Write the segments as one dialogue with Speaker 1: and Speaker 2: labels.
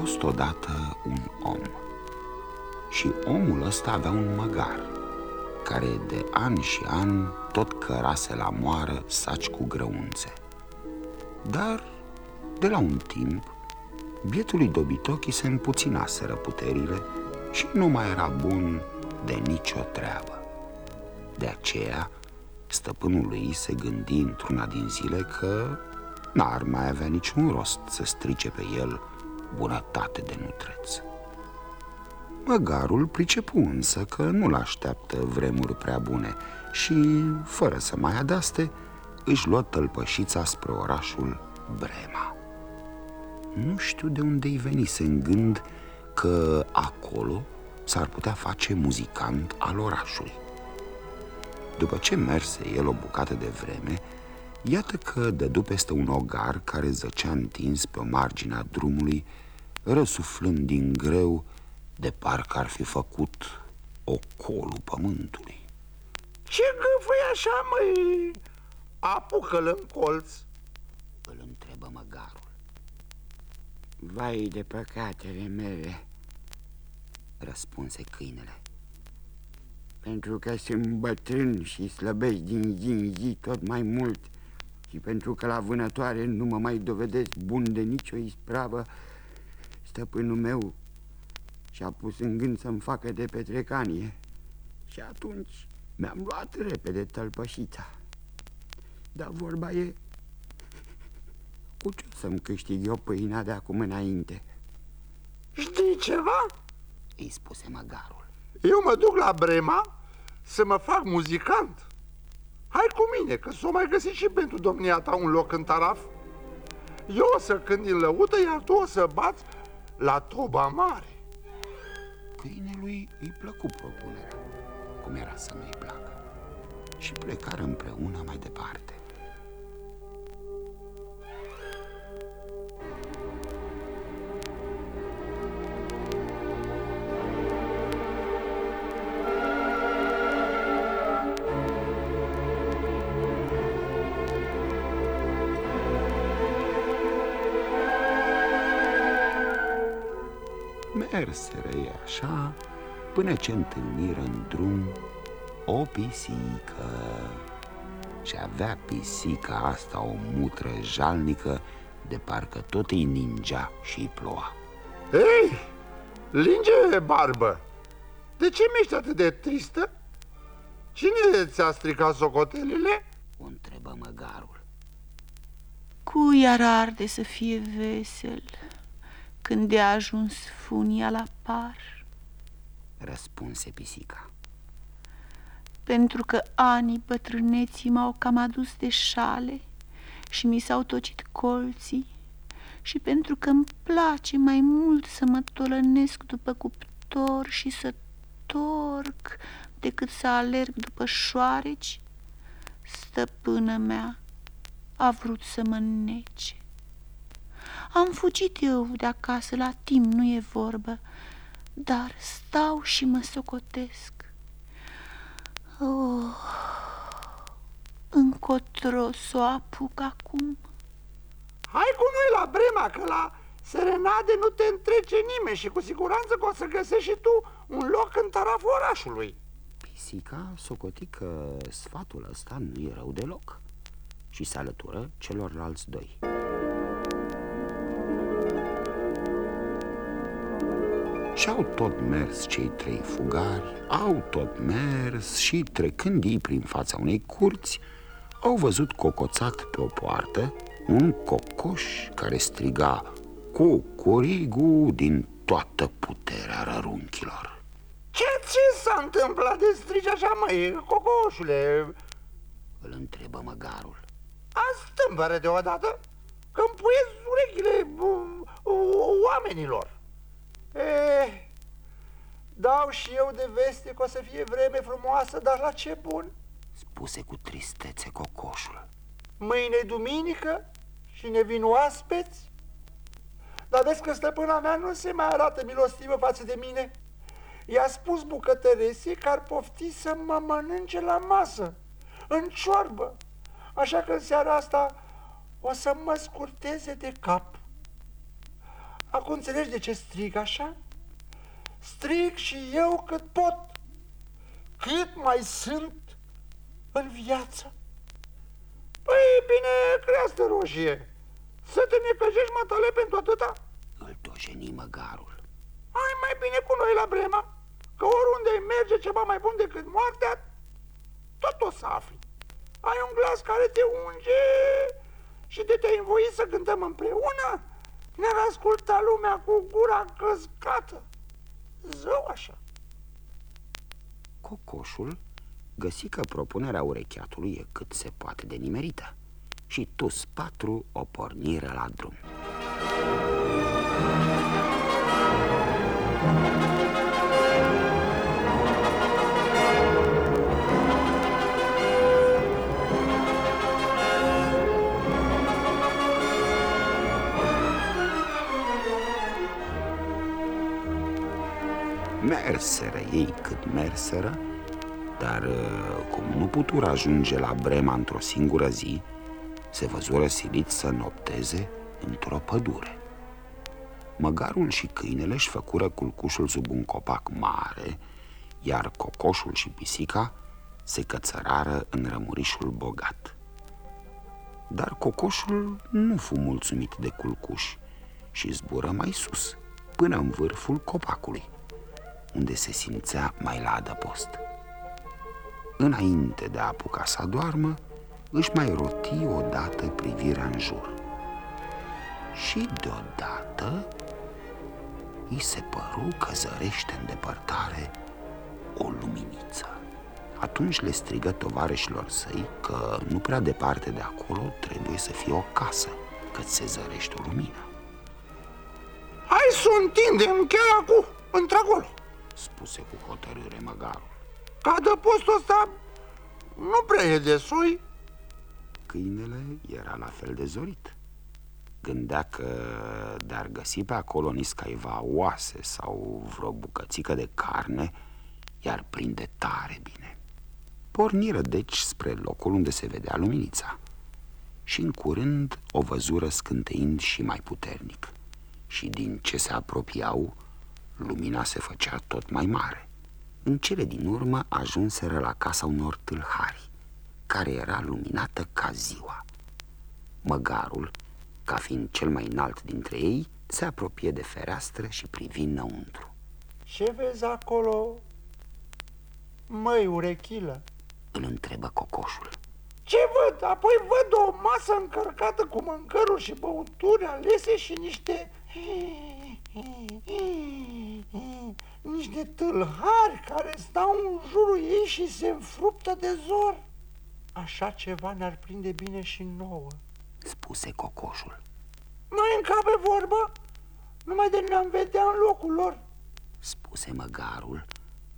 Speaker 1: fost odată un om și omul ăsta avea un măgar care de ani și ani tot cărase la moară saci cu grăunțe. Dar, de la un timp, bietului dobitochi se împuținaseră puterile și nu mai era bun de nicio treabă. De aceea, stăpânul lui se gândi într-una din zile că n-ar mai avea niciun rost să strice pe el bunătate de nutreț. Măgarul pricepu însă că nu-l așteaptă vremuri prea bune și, fără să mai adaste, își luă tălpășița spre orașul Brema. Nu știu de unde-i venise în gând că acolo s-ar putea face muzicant al orașului. După ce merse el o bucată de vreme, iată că dădu peste un ogar care zăcea întins pe o marginea drumului, răsuflând din greu, de parcă ar fi făcut ocolul pământului.
Speaker 2: Ce gâfăi așa, măi? Apucă-l în colț
Speaker 1: Îl întrebă măgarul.
Speaker 3: Vai de păcatele mele,
Speaker 1: Răspunse câinele.
Speaker 3: pentru că sunt bătrân și slăbesc din zi în zi tot mai mult și pentru că la vânătoare nu mă mai dovedesc bun de nicio ispravă, stăpânul meu și-a pus în gând să-mi facă de petrecanie. Și atunci mi-am luat repede tălpășița. Dar vorba e, cu ce o să-mi câștig eu pâinea de acum înainte?
Speaker 2: Știi ceva?
Speaker 1: Îi spuse măgarul.
Speaker 2: Eu mă duc la Brema să mă fac muzicant Hai cu mine, că s-o mai găsit și pentru domnia ta un loc în taraf Eu o să cânt din lăută, iar tu o să bați la toba mare
Speaker 1: Câinelui îi plăcu propunerea, cum era să nu-i placă, și plecară împreună mai departe. Merseră ei așa până ce întâlniră în drum o pisică. Și avea pisica asta o mutră jalnică de parcă tot îi ningea și îi ploua.
Speaker 2: Ei, linge barbă De ce mi-ești atât de tristă? Cine ți-a stricat socotelile?
Speaker 1: O întrebă măgarul.
Speaker 4: Cui ar arde să fie vesel când de ajuns funia la par?
Speaker 1: Răspunse pisica.
Speaker 4: Pentru că anii bătrâneții m-au cam adus de șale și mi s-au tocit colții și pentru că îmi place mai mult să mă tolănesc după cuptor și să torc decât să alerg după șoareci, stăpână mea a vrut să mă nece. Am fugit eu de acasă la timp, nu e vorbă, dar stau și mă socotesc. Oh, încotro să o apuc acum.
Speaker 2: Hai cu noi la Brema, că la serenade nu te întrece nimeni și cu siguranță că o să găsești și tu un loc în taraful orașului.
Speaker 1: Pisica socoti că sfatul ăsta nu e rău deloc și se alătură celorlalți doi. Și-au tot mers cei trei fugari, au tot mers și trecând ei prin fața unei curți, au văzut cocoțat pe o poartă un cocoș care striga Cucurigu din toată puterea rărunchilor.
Speaker 2: Ce ți s-a întâmplat de strigi așa, măi, cocoșule?
Speaker 1: Îl întrebă măgarul.
Speaker 2: Astâmpără deodată că îmi puiesc urechile uh, uh, oamenilor. Eh, dau și eu de veste că o să fie vreme frumoasă, dar la ce bun?
Speaker 1: Spuse cu tristețe cocoșul.
Speaker 2: Mâine e duminică și ne vin oaspeți? Dar vezi că stăpâna mea nu se mai arată milostivă față de mine. I-a spus bucătăresii că ar pofti să mă mănânce la masă, în ciorbă. Așa că în seara asta o să mă scurteze de cap. Acum înțelegi de ce strig așa? Strig și eu cât pot, cât mai sunt în viață. Păi bine, creastă roșie, să te necăjești matale pentru atâta?
Speaker 1: Îl dojeni măgarul.
Speaker 2: Hai mai bine cu noi la Brema, că oriunde merge ceva mai bun decât moartea, tot o să afli. Ai un glas care te unge și de te-ai învoit să cântăm împreună, ne-ar asculta lumea cu gura căscată. Zău așa.
Speaker 1: Cocoșul găsi că propunerea urecheatului e cât se poate de nimerită și toți patru o porniră la drum. Merseră ei cât merseră, dar uh, cum nu putură ajunge la Brema într-o singură zi, se văzură siliți să nopteze într-o pădure. Măgarul și câinele își făcură culcușul sub un copac mare, iar cocoșul și pisica se cățărară în rămurișul bogat. Dar cocoșul nu fu mulțumit de culcuș și zbură mai sus, până în vârful copacului, unde se simțea mai la adăpost. Înainte de a apuca să doarmă, își mai roti odată privirea în jur. Și deodată îi se păru că zărește în depărtare o luminiță. Atunci le strigă tovarășilor săi că nu prea departe de acolo trebuie să fie o casă, că se zărește o lumină.
Speaker 2: Hai să o întindem chiar acum, într-acolo.
Speaker 1: Spuse cu hotărâre măgarul.
Speaker 2: Ca de postul ăsta nu prea e de soi.
Speaker 1: Câinele era la fel de zorit. Gândea că de-ar găsi pe acolo niscaiva oase sau vreo bucățică de carne, iar prinde tare bine. Porniră deci spre locul unde se vedea luminița și în curând o văzură scânteind și mai puternic și din ce se apropiau, lumina se făcea tot mai mare. În cele din urmă ajunseră la casa unor tâlhari, care era luminată ca ziua. Măgarul, ca fiind cel mai înalt dintre ei, se apropie de fereastră și privi înăuntru.
Speaker 2: Ce vezi acolo, măi, urechilă?
Speaker 1: Îl întrebă cocoșul.
Speaker 2: Ce văd? Apoi văd o masă încărcată cu mâncăruri și băuturi alese și niște... Niște tâlhari care stau în jurul ei și se înfruptă de zor. Așa ceva ne-ar prinde bine și nouă.
Speaker 1: Spuse cocoșul.
Speaker 2: Noi încape vorba, numai de ne-am vedea în locul lor.
Speaker 1: Spuse măgarul,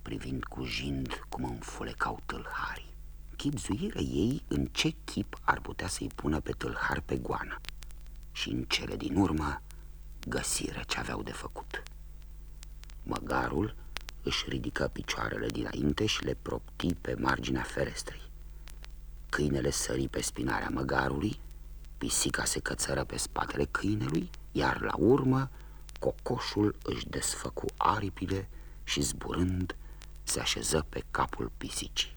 Speaker 1: privind cu jind cum înfulecau tâlharii. Chipzuiră ei în ce chip ar putea să-i pună pe tâlhar pe goană. Și în cele din urmă găsiră ce aveau de făcut. Măgarul își ridică picioarele dinainte și le propti pe marginea ferestrei. Câinele sări pe spinarea măgarului, pisica se cățără pe spatele câinelui, iar la urmă cocoșul își desfăcu aripile și zburând se așeză pe capul pisicii.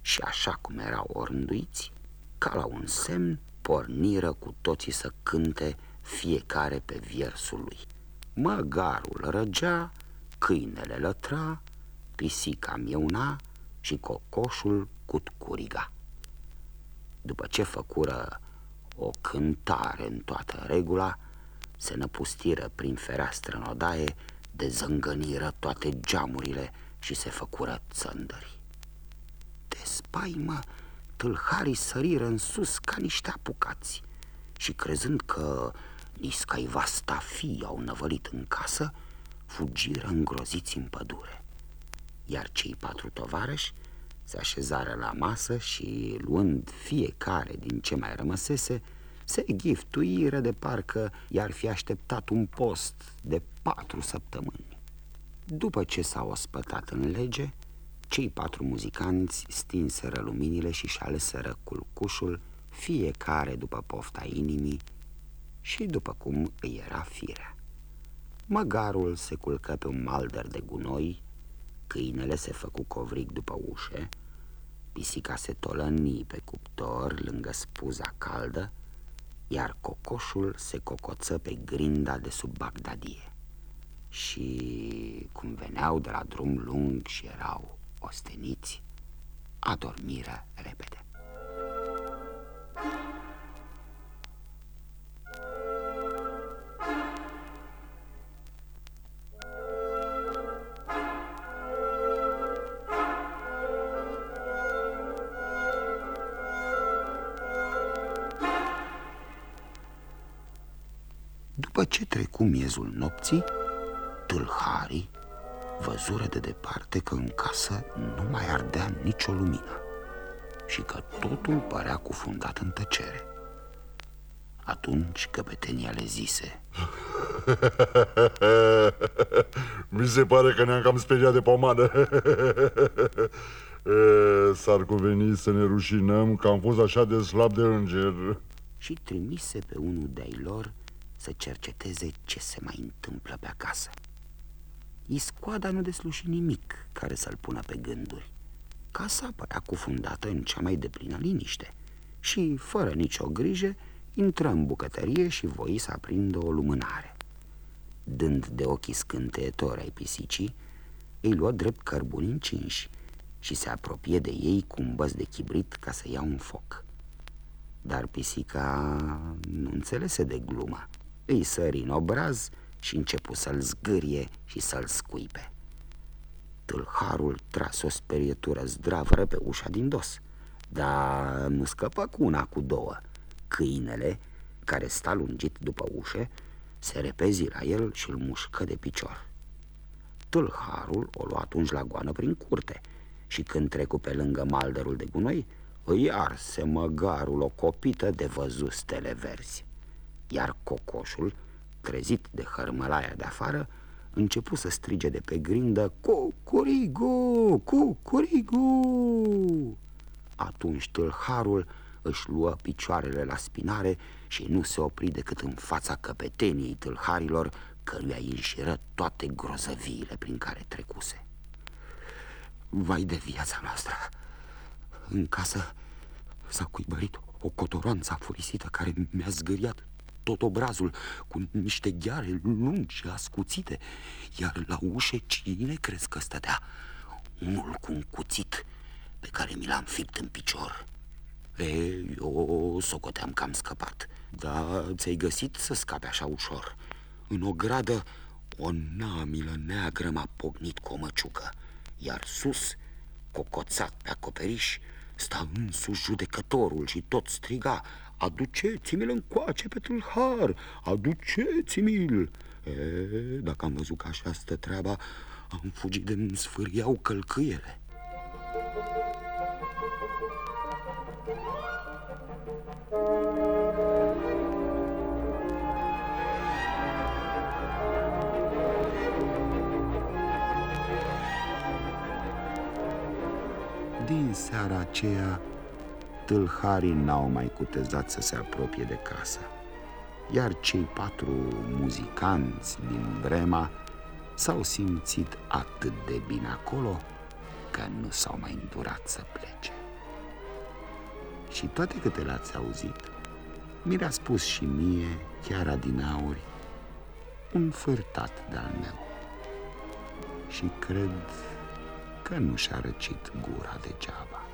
Speaker 1: Și așa cum erau orânduiți, ca la un semn, porniră cu toții să cânte fiecare pe viersul lui. Măgarul răgea, câinele lătra, pisica mieuna și cocoșul cutcuriga. După ce făcură o cântare în toată regula, se năpustiră prin fereastră în odaie, de zângăniră toate geamurile și se făcură țăndări. De spaimă, tâlharii săriră în sus ca niște apucați și crezând că niscaiva stafii au năvălit în casă, fugiră îngroziți în pădure. Iar cei patru tovarăși se așezară la masă și, luând fiecare din ce mai rămăsese, se giftuiră de parcă i-ar fi așteptat un post de patru săptămâni. După ce s-au ospătat în lege, cei patru muzicanți stinseră luminile și-și aleseră culcușul fiecare după pofta inimii și după cum îi era firea. Măgarul se culcă pe un malder de gunoi, câinele se făcu covric după ușe, pisica se tolăni pe cuptor lângă spuza caldă, iar cocoșul se cocoță pe grinda de sub Bagdadie. Și cum veneau de la drum lung și erau osteniți, adormiră repede. După ce trecu miezul nopții, tâlharii văzură de departe că în casă nu mai ardea nicio lumină și că totul părea cufundat în tăcere. Atunci căpetenia le zise
Speaker 2: Mi se pare că ne-am cam speriat de pomană S-ar cuveni să ne rușinăm că am fost așa de slab de înger
Speaker 1: Și trimise pe unul de-ai lor să cerceteze ce se mai întâmplă pe acasă Iscoada nu desluși nimic care să-l pună pe gânduri Casa părea cufundată în cea mai deplină liniște și, fără nicio grijă, intră în bucătărie și voi să aprindă o lumânare. Dând de ochii scânteietori ai pisicii, îi luă drept cărbuni încinși și se apropie de ei cu un băs de chibrit ca să ia un foc. Dar pisica nu înțelese de glumă. Îi sări în obraz și începu să-l zgârie și să-l scuipe. Tâlharul tras o sperietură zdravără pe ușa din dos Dar nu scăpă cu una, cu două. Câinele, care sta lungit după ușă, se repezi la el și îl mușcă de picior. Tâlharul o lua atunci la goană prin curte Și când trecu pe lângă malderul de gunoi Îi arse măgarul o copită de văzut stele verzi Iar cocoșul, trezit de hărmălaia de afară începu să strige de pe grindă Cucurigu, cucurigu! Atunci tâlharul își luă picioarele la spinare și nu se opri decât în fața căpeteniei tâlharilor căruia îi înșiră toate grozăviile prin care trecuse. Vai de viața noastră! În casă s-a cuibărit o cotoroanță afurisită care mi-a zgâriat tot obrazul cu niște gheare lungi și ascuțite Iar la ușe cine crezi că stătea? Unul cu un cuțit pe care mi l-am fipt în picior E, eu socoteam că am scăpat Dar ți-ai găsit să scape așa ușor În o gradă o namilă neagră m-a pognit cu o măciucă Iar sus, cocoțat pe acoperiș, sta însuși judecătorul și tot striga Aduceți-mi-l încoace pe tâlhar, aduceți-mi-l E, dacă am văzut că așa stă treaba, am fugit de-mi sfâriau călcâiele. Din seara aceea tâlharii n-au mai cutezat să se apropie de casă. Iar cei patru muzicanți din Brema s-au simțit atât de bine acolo că nu s-au mai îndurat să plece. Și toate câte le-ați auzit, mi le-a spus și mie, chiar adinauri, un fârtat de-al meu. Și cred că nu și-a răcit gura degeaba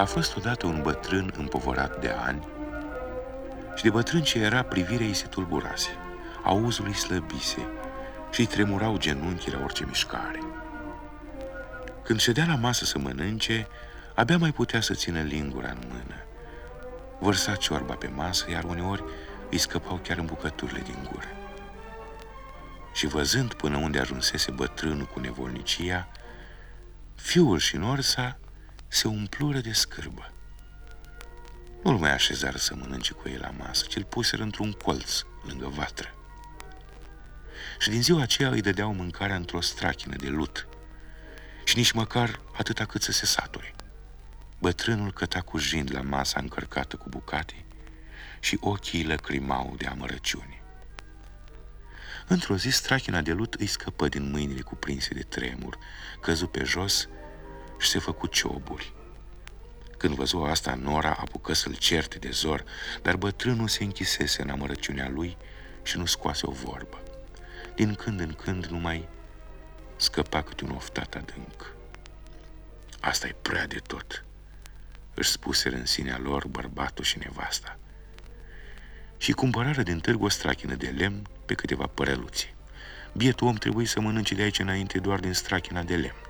Speaker 5: A fost odată un bătrân împovorat de ani și de bătrân ce era privirea îi se tulburase, auzul îi slăbise și îi tremurau genunchii la orice mișcare. Când ședea la masă să mănânce, abia mai putea să țină lingura în mână. Vărsa ciorba pe masă, iar uneori îi scăpau chiar în bucăturile din gură. Și văzând până unde ajunsese bătrânul cu nevolnicia, fiul și Norsa se umplură de scârbă. Nu-l mai așezară să mănânce cu ei la masă, ci îl puseră într-un colț, lângă vatră. Și din ziua aceea îi dădeau mâncarea într-o strachină de lut și nici măcar atâta cât să se sature. Bătrânul căta cu jind la masa încărcată cu bucate și ochii lăcrimau de amărăciune. Într-o zi, strachina de lut îi scăpă din mâinile cuprinse de tremur, căzu pe jos și se făcu cioburi. Când văzu asta, Nora apucă să-l certe de zor, dar bătrânul se închisese în amărăciunea lui și nu scoase o vorbă. Din când în când numai scăpa câte un oftat adânc. asta e prea de tot, își spuseră în sinea lor bărbatul și nevasta. Și cumpărară din târg o strachină de lemn pe câteva păreluțe. Bietul om trebuie să mănânce de aici înainte doar din strachina de lemn.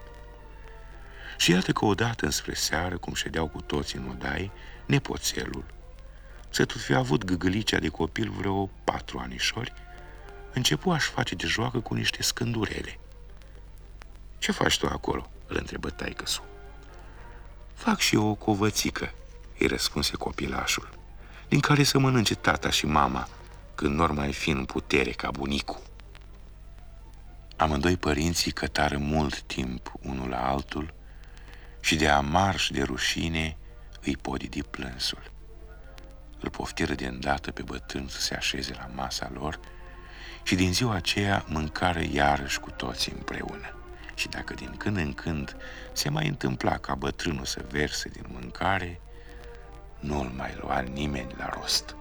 Speaker 5: Și iată că odată înspre seară, cum ședeau cu toți în odai, nepoțelul, să tot fi avut gâgălicea de copil vreo patru anișori, începu a-și face de joacă cu niște scândurele. Ce faci tu acolo?" îl întrebă taică -su. Fac și eu o covățică," îi răspunse copilașul, din care să mănânce tata și mama, când nu mai fi în putere ca bunicul. Amândoi părinții cătară mult timp unul la altul și de amar și de rușine îi podidi plânsul. Îl poftiră de îndată pe bătrân să se așeze la masa lor și din ziua aceea mâncară iarăși cu toții împreună. Și dacă din când în când se mai întâmpla ca bătrânul să verse din mâncare, nu-l mai lua nimeni la rost.